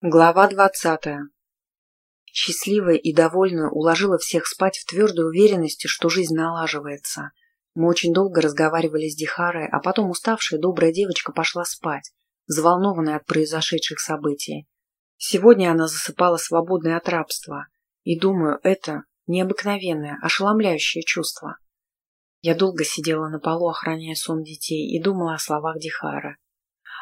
Глава двадцатая. Счастливая и довольная уложила всех спать в твердой уверенности, что жизнь налаживается. Мы очень долго разговаривали с Дихарой, а потом уставшая добрая девочка пошла спать, взволнованная от произошедших событий. Сегодня она засыпала свободной от рабства. И думаю, это необыкновенное, ошеломляющее чувство. Я долго сидела на полу, охраняя сон детей, и думала о словах Дихара.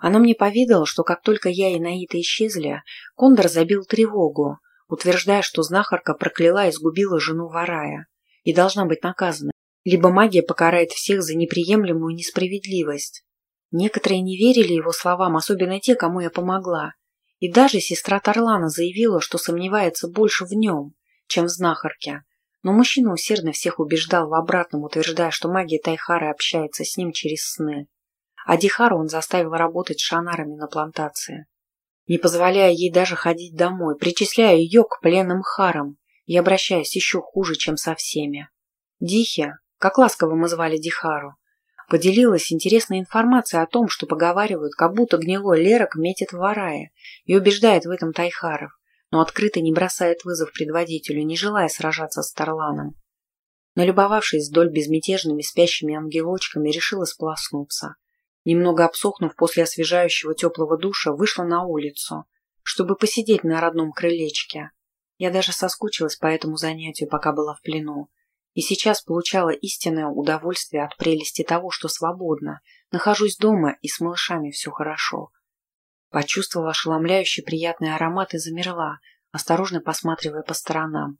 Она мне поведала, что как только я и Наита исчезли, Кондор забил тревогу, утверждая, что знахарка прокляла и сгубила жену Варая и должна быть наказана. Либо магия покарает всех за неприемлемую несправедливость. Некоторые не верили его словам, особенно те, кому я помогла. И даже сестра Тарлана заявила, что сомневается больше в нем, чем в знахарке. Но мужчина усердно всех убеждал в обратном, утверждая, что магия Тайхары общается с ним через сны а Дихару он заставил работать шанарами на плантации, не позволяя ей даже ходить домой, причисляя ее к пленным харам и обращаясь еще хуже, чем со всеми. Дихи, как ласково мы звали Дихару, поделилась интересной информацией о том, что поговаривают, как будто гнилой Лерок метит в Варае и убеждает в этом Тайхаров, но открыто не бросает вызов предводителю, не желая сражаться с Тарланом. Налюбовавшись вдоль безмятежными спящими ангелочками, решила сполоснуться. Немного обсохнув после освежающего теплого душа, вышла на улицу, чтобы посидеть на родном крылечке. Я даже соскучилась по этому занятию, пока была в плену. И сейчас получала истинное удовольствие от прелести того, что свободно, нахожусь дома и с малышами все хорошо. Почувствовала ошеломляющий приятный аромат и замерла, осторожно посматривая по сторонам.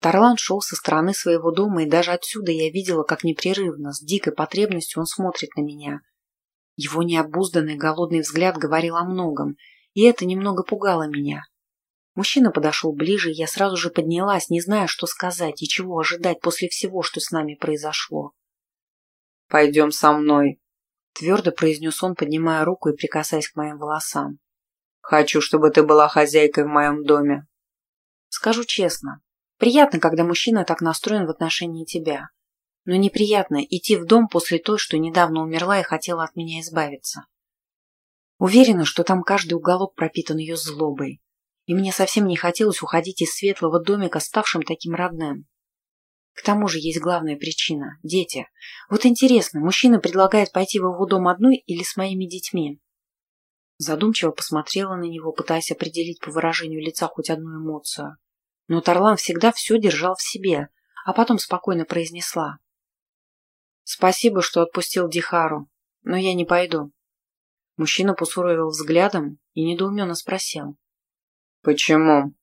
Тарлан шел со стороны своего дома, и даже отсюда я видела, как непрерывно, с дикой потребностью он смотрит на меня – его необузданный голодный взгляд говорил о многом, и это немного пугало меня. Мужчина подошел ближе, и я сразу же поднялась, не зная, что сказать и чего ожидать после всего, что с нами произошло. «Пойдем со мной», — твердо произнес он, поднимая руку и прикасаясь к моим волосам. «Хочу, чтобы ты была хозяйкой в моем доме». Скажу честно, приятно, когда мужчина так настроен в отношении тебя но неприятно идти в дом после той, что недавно умерла и хотела от меня избавиться. Уверена, что там каждый уголок пропитан ее злобой, и мне совсем не хотелось уходить из светлого домика, ставшим таким родным. К тому же есть главная причина – дети. Вот интересно, мужчина предлагает пойти в его дом одной или с моими детьми? Задумчиво посмотрела на него, пытаясь определить по выражению лица хоть одну эмоцию. Но Тарлан всегда все держал в себе, а потом спокойно произнесла. Спасибо, что отпустил Дихару, но я не пойду. Мужчина посуровил взглядом и недоуменно спросил. Почему?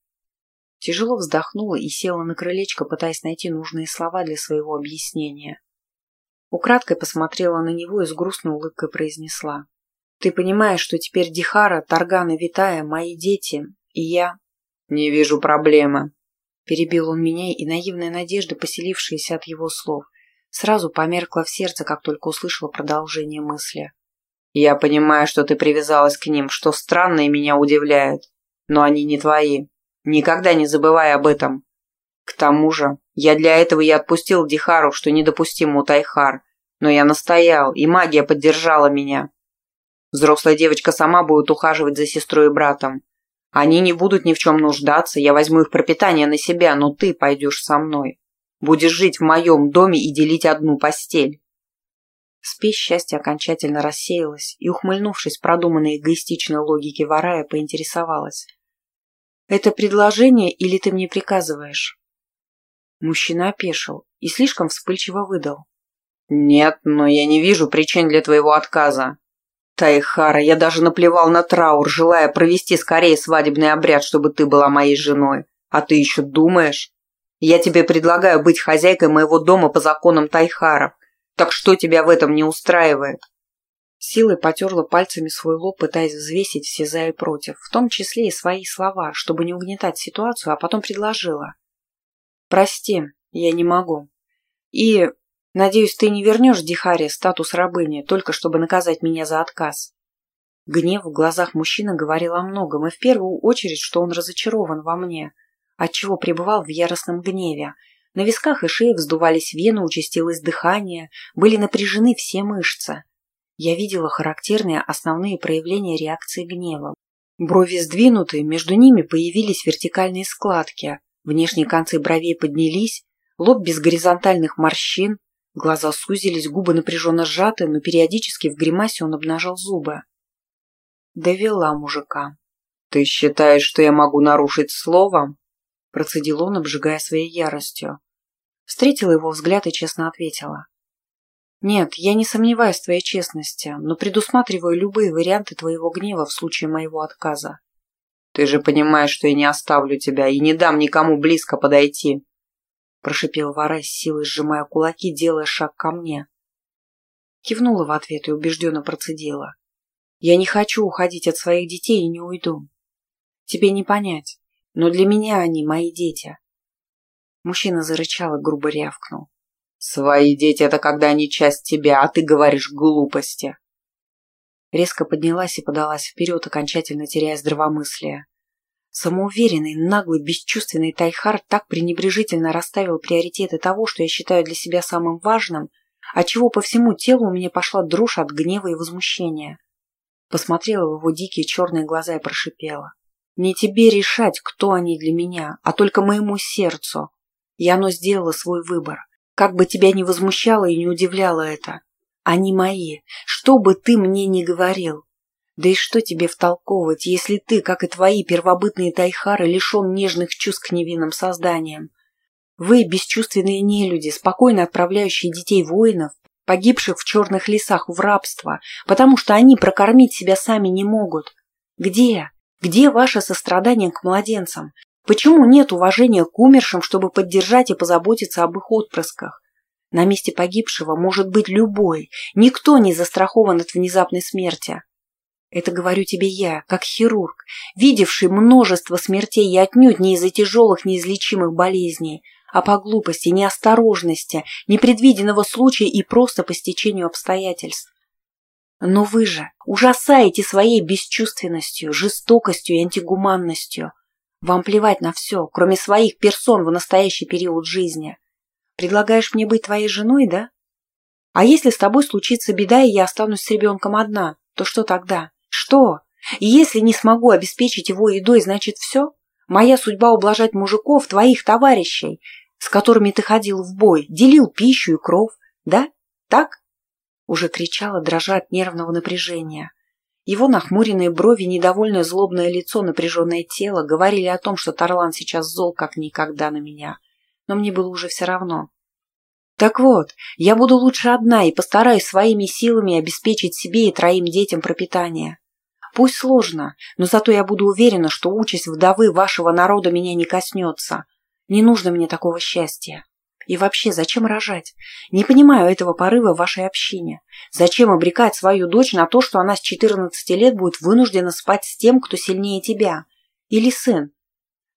Тяжело вздохнула и села на крылечко, пытаясь найти нужные слова для своего объяснения. Украдкой посмотрела на него и с грустной улыбкой произнесла. «Ты понимаешь, что теперь Дихара, Тарган и Витая – мои дети, и я...» «Не вижу проблемы», – перебил он меня, и наивная надежда, поселившаяся от его слов – Сразу померкла в сердце, как только услышала продолжение мысли. «Я понимаю, что ты привязалась к ним, что странно и меня удивляет. Но они не твои. Никогда не забывай об этом. К тому же, я для этого и отпустил Дихару, что недопустим у Тайхар. Но я настоял, и магия поддержала меня. Взрослая девочка сама будет ухаживать за сестрой и братом. Они не будут ни в чем нуждаться, я возьму их пропитание на себя, но ты пойдешь со мной. Будешь жить в моем доме и делить одну постель. Спесь счастья окончательно рассеялась и, ухмыльнувшись продуманной эгоистичной логике Варая, поинтересовалась. «Это предложение или ты мне приказываешь?» Мужчина опешил и слишком вспыльчиво выдал. «Нет, но я не вижу причин для твоего отказа. Тайхара, я даже наплевал на траур, желая провести скорее свадебный обряд, чтобы ты была моей женой. А ты еще думаешь? Я тебе предлагаю быть хозяйкой моего дома по законам Тайхаров. Так что тебя в этом не устраивает?» Силой потерла пальцами свой лоб, пытаясь взвесить все за и против, в том числе и свои слова, чтобы не угнетать ситуацию, а потом предложила. «Прости, я не могу. И, надеюсь, ты не вернешь Дихаре статус рабыни, только чтобы наказать меня за отказ». Гнев в глазах мужчины говорил о многом, и в первую очередь, что он разочарован во мне – отчего пребывал в яростном гневе. На висках и шее вздувались вены, участилось дыхание, были напряжены все мышцы. Я видела характерные основные проявления реакции гнева. Брови сдвинуты, между ними появились вертикальные складки, внешние концы бровей поднялись, лоб без горизонтальных морщин, глаза сузились, губы напряженно сжаты, но периодически в гримасе он обнажал зубы. Довела мужика. «Ты считаешь, что я могу нарушить слово?» Процедил он, обжигая своей яростью. Встретила его взгляд и честно ответила. «Нет, я не сомневаюсь в твоей честности, но предусматриваю любые варианты твоего гнева в случае моего отказа». «Ты же понимаешь, что я не оставлю тебя и не дам никому близко подойти», прошипел Варай с силой, сжимая кулаки, делая шаг ко мне. Кивнула в ответ и убежденно процедила. «Я не хочу уходить от своих детей и не уйду. Тебе не понять, но для меня они мои дети». Мужчина зарычал и грубо рявкнул. Свои дети — это когда они часть тебя, а ты говоришь глупости. Резко поднялась и подалась вперед, окончательно теряя здравомыслие. Самоуверенный, наглый, бесчувственный Тайхар так пренебрежительно расставил приоритеты того, что я считаю для себя самым важным, отчего по всему телу у меня пошла дрожь от гнева и возмущения. Посмотрела в его дикие черные глаза и прошипела. «Не тебе решать, кто они для меня, а только моему сердцу. И оно сделало свой выбор. Как бы тебя ни возмущало и не удивляло это. Они мои, что бы ты мне ни говорил. Да и что тебе втолковывать, если ты, как и твои первобытные тайхары, лишен нежных чувств к невинным созданиям? Вы, бесчувственные нелюди, спокойно отправляющие детей воинов, погибших в черных лесах в рабство, потому что они прокормить себя сами не могут. Где? Где ваше сострадание к младенцам? Почему нет уважения к умершим, чтобы поддержать и позаботиться об их отпрысках? На месте погибшего может быть любой, никто не застрахован от внезапной смерти. Это говорю тебе я, как хирург, видевший множество смертей и отнюдь не из-за тяжелых неизлечимых болезней, а по глупости, неосторожности, непредвиденного случая и просто по стечению обстоятельств. Но вы же ужасаете своей бесчувственностью, жестокостью и антигуманностью. Вам плевать на все, кроме своих персон в настоящий период жизни. Предлагаешь мне быть твоей женой, да? А если с тобой случится беда, и я останусь с ребенком одна, то что тогда? Что? И если не смогу обеспечить его едой, значит все? Моя судьба ублажать мужиков, твоих товарищей, с которыми ты ходил в бой, делил пищу и кров, да? Так? Уже кричала, дрожа от нервного напряжения. Его нахмуренные брови, недовольное злобное лицо, напряженное тело говорили о том, что Тарлан сейчас зол как никогда на меня. Но мне было уже все равно. Так вот, я буду лучше одна и постараюсь своими силами обеспечить себе и троим детям пропитание. Пусть сложно, но зато я буду уверена, что участь вдовы вашего народа меня не коснется. Не нужно мне такого счастья. И вообще, зачем рожать? Не понимаю этого порыва в вашей общине. Зачем обрекать свою дочь на то, что она с 14 лет будет вынуждена спать с тем, кто сильнее тебя? Или сын?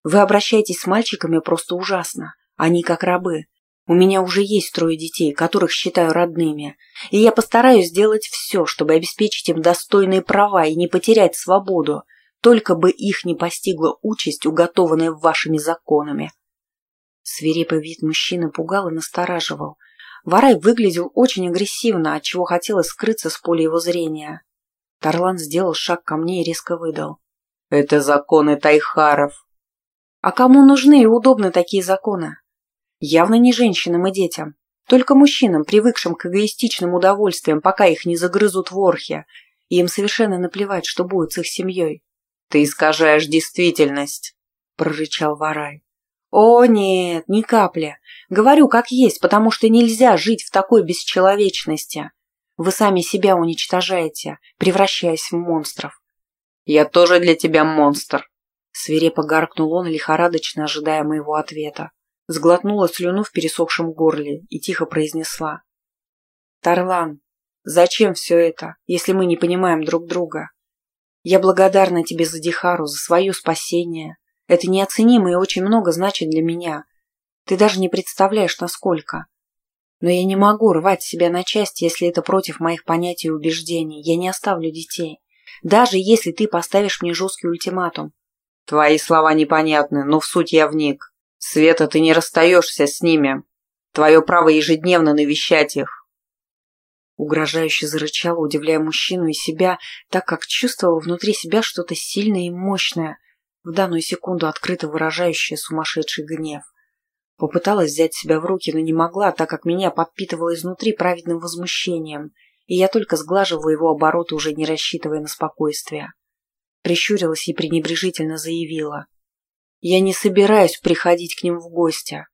Вы обращаетесь с мальчиками просто ужасно. Они как рабы. У меня уже есть трое детей, которых считаю родными, и я постараюсь сделать все, чтобы обеспечить им достойные права и не потерять свободу, только бы их не постигла участь, уготованная вашими законами. Свирепый вид мужчины пугал и настораживал. Варай выглядел очень агрессивно, отчего хотелось скрыться с поля его зрения. Тарлан сделал шаг ко мне и резко выдал. «Это законы Тайхаров». «А кому нужны и удобны такие законы?» «Явно не женщинам и детям. Только мужчинам, привыкшим к эгоистичным удовольствиям, пока их не загрызут ворхи, и им совершенно наплевать, что будет с их семьей». «Ты искажаешь действительность», — прорычал Варай. О, нет, ни капли. Говорю как есть, потому что нельзя жить в такой бесчеловечности. Вы сами себя уничтожаете, превращаясь в монстров. Я тоже для тебя монстр. Свирепо гаркнул он, лихорадочно ожидая моего ответа. Сглотнула слюну в пересохшем горле и тихо произнесла. «Тарлан, зачем все это, если мы не понимаем друг друга? Я благодарна тебе за Дихару, за свое спасение, это неоценимо и очень много значит для меня. Ты даже не представляешь, насколько. Но я не могу рвать себя на части, если это против моих понятий и убеждений. Я не оставлю детей. Даже если ты поставишь мне жесткий ультиматум. Твои слова непонятны, но в суть я вник. Света, ты не расстаешься с ними. Твое право ежедневно навещать их. Угрожающе зарычала, удивляя мужчину и себя, так как чувствовала внутри себя что-то сильное и мощное, в данную секунду открыто выражающее сумасшедший гнев. Попыталась взять себя в руки, но не могла, так как меня подпитывало изнутри праведным возмущением, и я только сглаживала его обороты, уже не рассчитывая на спокойствие. Прищурилась и пренебрежительно заявила. «Я не собираюсь приходить к ним в гости.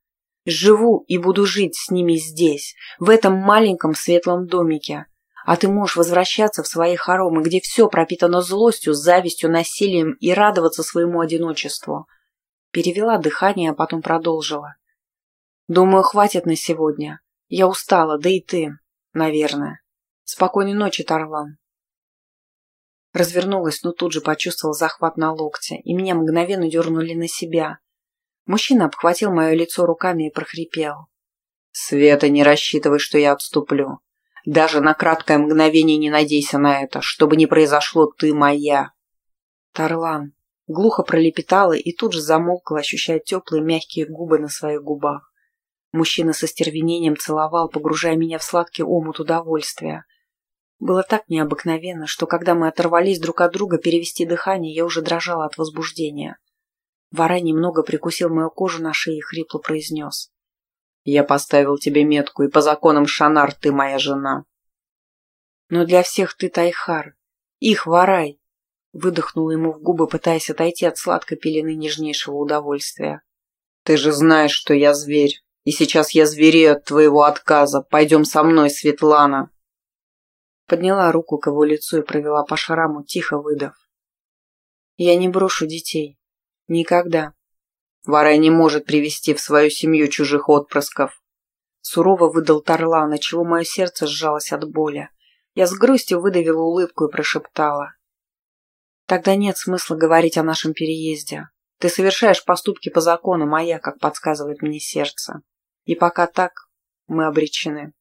Живу и буду жить с ними здесь, в этом маленьком светлом домике. А ты можешь возвращаться в свои хоромы, где все пропитано злостью, завистью, насилием и радоваться своему одиночеству». Перевела дыхание, а потом продолжила. Думаю, хватит на сегодня. Я устала, да и ты, наверное. Спокойной ночи, Тарлан. Развернулась, но тут же почувствовала захват на локте, и меня мгновенно дернули на себя. Мужчина обхватил мое лицо руками и прохрипел. «Света, не рассчитывай, что я отступлю. Даже на краткое мгновение не надейся на это. Чтобы не произошло, ты моя». Тарлан глухо пролепетала и тут же замолкла, ощущая теплые мягкие губы на своих губах. Мужчина со стервенением целовал, погружая меня в сладкий омут удовольствия. Было так необыкновенно, что когда мы оторвались друг от друга перевести дыхание, я уже дрожала от возбуждения. Вара немного прикусил мою кожу на шее и хрипло произнес. «Я поставил тебе метку, и по законам Шанар ты моя жена». «Но для всех ты Тайхар. Их Варай!» Выдохнула ему в губы, пытаясь отойти от сладкой пелены нежнейшего удовольствия. «Ты же знаешь, что я зверь!» И сейчас я зверею от твоего отказа. Пойдем со мной, Светлана. Подняла руку к его лицу и провела по шраму, тихо выдав. Я не брошу детей. Никогда. Варай не может привести в свою семью чужих отпрысков. Сурово выдал Тарлан, чего мое сердце сжалось от боли. Я с грустью выдавила улыбку и прошептала. Тогда нет смысла говорить о нашем переезде. Ты совершаешь поступки по закону, моя, как подсказывает мне сердце. И пока так, мы обречены.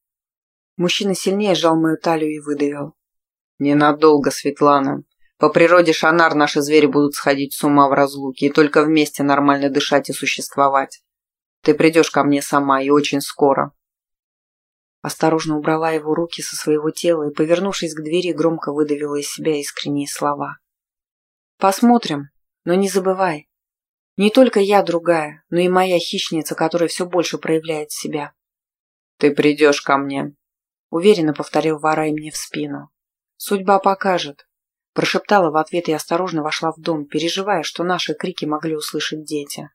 Мужчина сильнее сжал мою талию и выдавил. Ненадолго, Светлана. По природе Шанар наши звери будут сходить с ума в разлуке, и только вместе нормально дышать и существовать. Ты придешь ко мне сама, и очень скоро. Осторожно убрала его руки со своего тела и, повернувшись к двери, громко выдавила из себя искренние слова. «Посмотрим, но не забывай, не только я другая, но и моя хищница, которая все больше проявляет себя. «Ты придешь ко мне», — уверенно повторил Варай мне в спину. «Судьба покажет», — прошептала в ответ и осторожно вошла в дом, переживая, что наши крики могли услышать дети.